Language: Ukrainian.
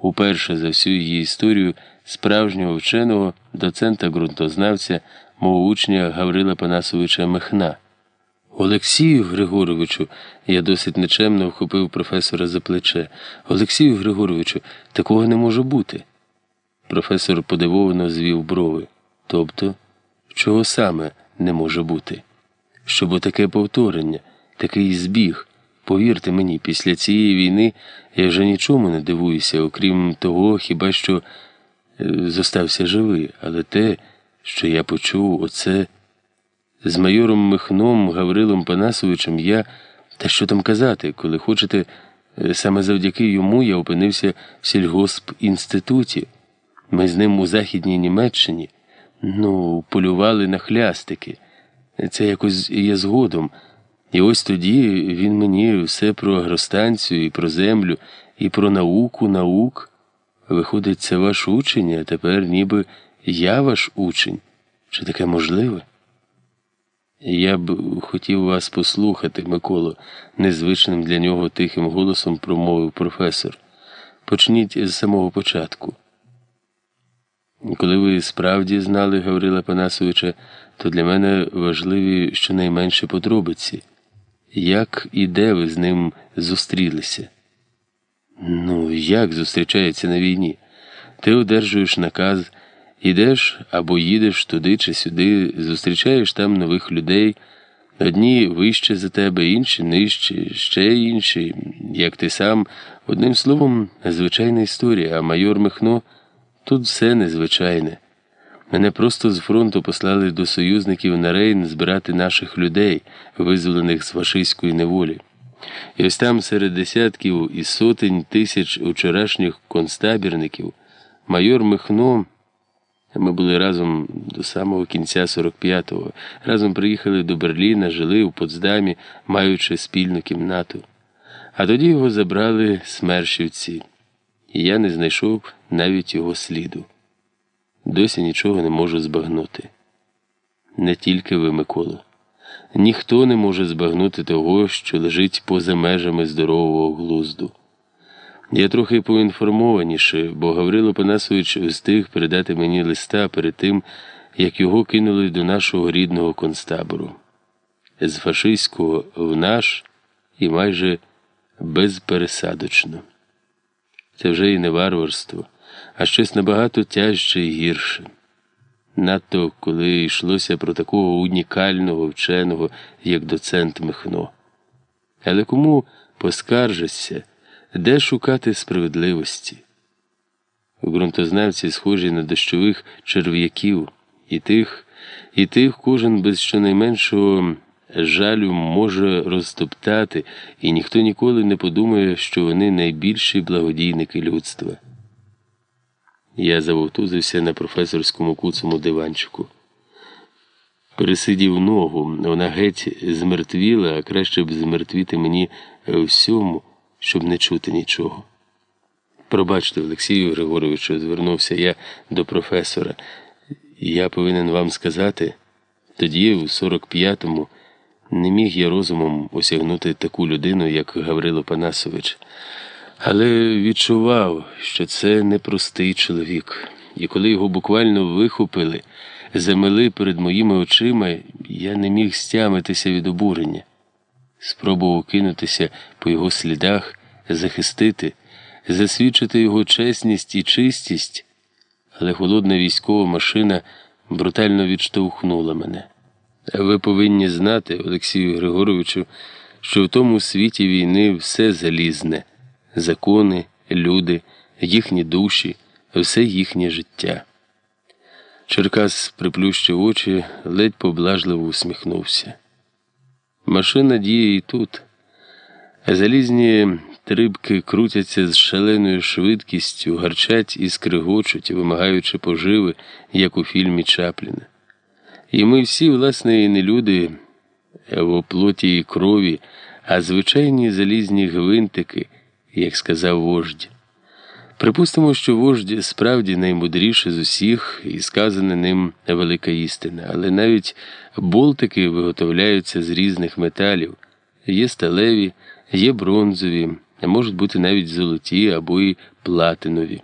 уперше за всю її історію справжнього вченого доцента ґрунтознавця, мого учня Гаврила Панасовича Мехна. Олексію Григоровичу, я досить нечемно вхопив професора за плече. Олексію Григоровичу, такого не може бути. Професор подивовано звів брови. Тобто, чого саме не може бути? Щоб отаке повторення, такий збіг. Повірте мені, після цієї війни я вже нічому не дивуюся, окрім того, хіба що е, зостався живий, але те, що я почув, оце з майором Михном Гаврилом Панасовичем я, та що там казати, коли хочете, е, саме завдяки йому я опинився в сільгосп-інституті. Ми з ним у Західній Німеччині, ну, полювали на хлястики. Це якось є згодом. І ось тоді він мені все про агростанцію, і про землю, і про науку, наук. Виходить, це ваш учень, а тепер ніби я ваш учень. Чи таке можливе? Я б хотів вас послухати, Миколо, незвичним для нього тихим голосом промовив професор. Почніть з самого початку. Коли ви справді знали Гаврила Панасовича, то для мене важливі щонайменше подробиці. Як і де ви з ним зустрілися? Ну, як зустрічається на війні? Ти одержуєш наказ, ідеш або їдеш туди чи сюди, зустрічаєш там нових людей, одні вище за тебе, інші нижче, ще інші, як ти сам. Одним словом, звичайна історія, а майор Михно тут все незвичайне. Мене просто з фронту послали до союзників на Рейн збирати наших людей, визволених з фашистської неволі. І ось там серед десятків і сотень тисяч вчорашніх концтабірників майор Михно. Ми були разом до самого кінця 45-го. Разом приїхали до Берліна, жили у Потсдамі, маючи спільну кімнату. А тоді його забрали смершівці, і я не знайшов навіть його сліду. Досі нічого не можу збагнути. Не тільки ви, Микола. Ніхто не може збагнути того, що лежить поза межами здорового глузду. Я трохи поінформованіше, бо Гаврило Панасович встиг передати мені листа перед тим, як його кинули до нашого рідного концтабору. З фашистського в наш і майже безпересадочно. Це вже і не варварство, а щось набагато тяжче і гірше. Надто коли йшлося про такого унікального вченого, як доцент Михно. Але кому поскаржишся, де шукати справедливості? У ґрунтознавці схожі на дощових черв'яків, і тих, і тих кожен без щонайменшого жалю може розтоптати, і ніхто ніколи не подумає, що вони найбільші благодійники людства. Я завовтузився на професорському куцому диванчику. Пересидів ногу, вона геть змертвіла, а краще б змертвіти мені всьому, щоб не чути нічого. Пробачте, Олексію Григоровичу, звернувся я до професора. Я повинен вам сказати, тоді, у 45-му, не міг я розумом осягнути таку людину, як Гаврило Панасович, але відчував, що це непростий чоловік, і коли його буквально вихопили, замели перед моїми очима, я не міг стямитися від обурення. Спробував кинутися по його слідах, захистити, засвідчити його чесність і чистість, але холодна військова машина брутально відштовхнула мене. Ви повинні знати, Олексію Григоровичу, що в тому світі війни все залізне закони, люди, їхні душі, все їхнє життя. Черкас приплющив очі, ледь поблажливо усміхнувся. Машина діє і тут. Залізні трибки крутяться з шаленою швидкістю, гарчать і скригочуть, вимагаючи поживи, як у фільмі Чапліна. І ми всі, власне, не люди в оплоті і крові, а звичайні залізні гвинтики, як сказав вождь. Припустимо, що вождь справді наймудріший з усіх, і сказана ним велика істина, але навіть болтики виготовляються з різних металів, є сталеві, є бронзові, можуть бути навіть золоті або й платинові.